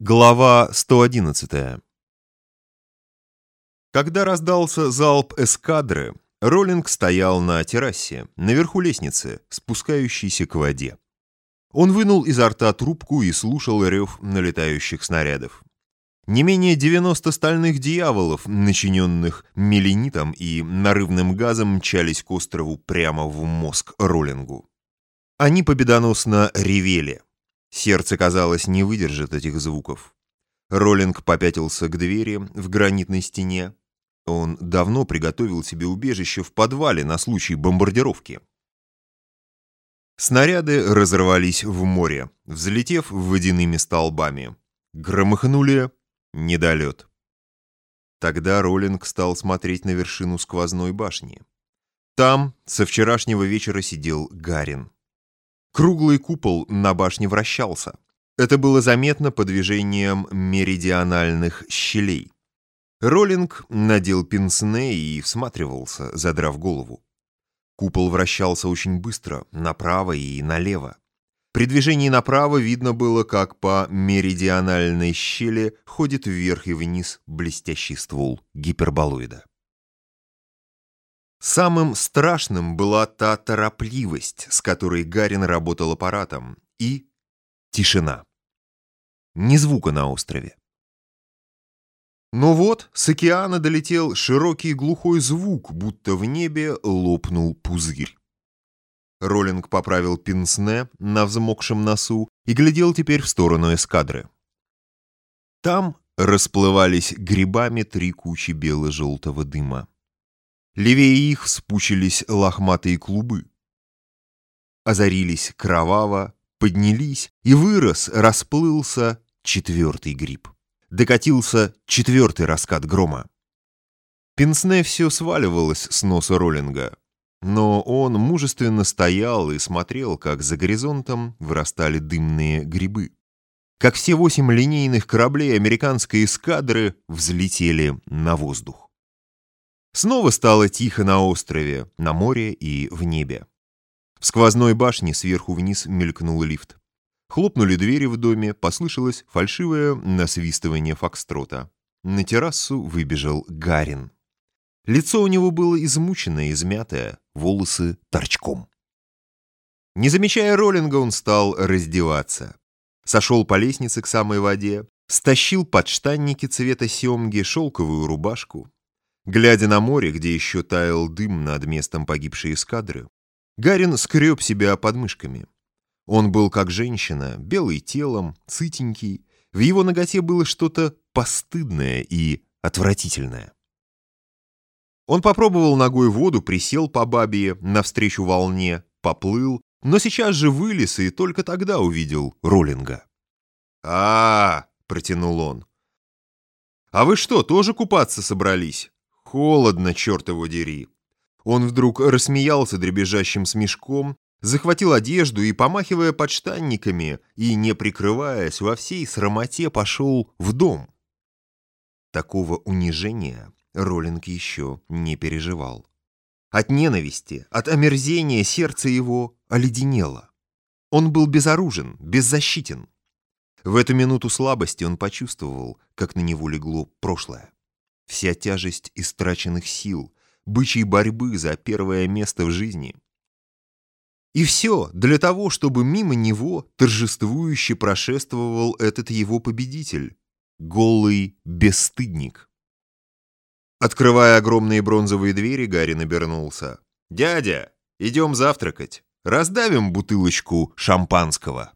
Глава 111 Когда раздался залп эскадры, Роллинг стоял на террасе, наверху лестницы, спускающейся к воде. Он вынул изо рта трубку и слушал рев налетающих снарядов. Не менее 90 стальных дьяволов, начиненных меленитом и нарывным газом, мчались к острову прямо в мозг Роллингу. Они победоносно ревели. Сердце, казалось, не выдержит этих звуков. Роллинг попятился к двери в гранитной стене. Он давно приготовил себе убежище в подвале на случай бомбардировки. Снаряды разорвались в море, взлетев водяными столбами. Громыхнули недолет. Тогда Роллинг стал смотреть на вершину сквозной башни. Там со вчерашнего вечера сидел Гарин. Круглый купол на башне вращался. Это было заметно по движениям меридиональных щелей. Роллинг надел пенсне и всматривался, задрав голову. Купол вращался очень быстро, направо и налево. При движении направо видно было, как по меридиональной щели ходит вверх и вниз блестящий ствол гиперболоида. Самым страшным была та торопливость, с которой Гарин работал аппаратом, и тишина. Ни звука на острове. Но вот с океана долетел широкий глухой звук, будто в небе лопнул пузырь. Роллинг поправил пенсне на взмокшем носу и глядел теперь в сторону эскадры. Там расплывались грибами три кучи бело-желтого дыма. Левее их вспучились лохматые клубы. Озарились кроваво, поднялись, и вырос, расплылся четвертый гриб. Докатился четвертый раскат грома. Пенсне все сваливалось с носа Роллинга, но он мужественно стоял и смотрел, как за горизонтом вырастали дымные грибы. Как все восемь линейных кораблей американской эскадры взлетели на воздух. Снова стало тихо на острове, на море и в небе. В сквозной башне сверху вниз мелькнул лифт. Хлопнули двери в доме, послышалось фальшивое насвистывание фокстрота. На террасу выбежал Гарин. Лицо у него было измученное, измятое, волосы торчком. Не замечая роллинга, он стал раздеваться. Сошел по лестнице к самой воде, стащил подштанники цвета семги, шелковую рубашку, Глядя на море, где еще таял дым над местом погибшей эскадры, Гарин скреб себя подмышками. Он был как женщина, белый телом, сытенький. В его ноготе было что-то постыдное и отвратительное. Он попробовал ногой воду, присел по бабе навстречу волне, поплыл, но сейчас же вылез и только тогда увидел Роллинга. а, -а, -а протянул он. «А вы что, тоже купаться собрались?» Холодно, черт его дери. Он вдруг рассмеялся дребезжащим смешком, захватил одежду и, помахивая подштанниками и не прикрываясь, во всей срамоте пошел в дом. Такого унижения Роллинг еще не переживал. От ненависти, от омерзения сердце его оледенело. Он был безоружен, беззащитен. В эту минуту слабости он почувствовал, как на него легло прошлое. Вся тяжесть истраченных сил, бычьей борьбы за первое место в жизни. И все для того, чтобы мимо него торжествующе прошествовал этот его победитель, голый бесстыдник. Открывая огромные бронзовые двери, Гарри набернулся. «Дядя, идем завтракать. Раздавим бутылочку шампанского».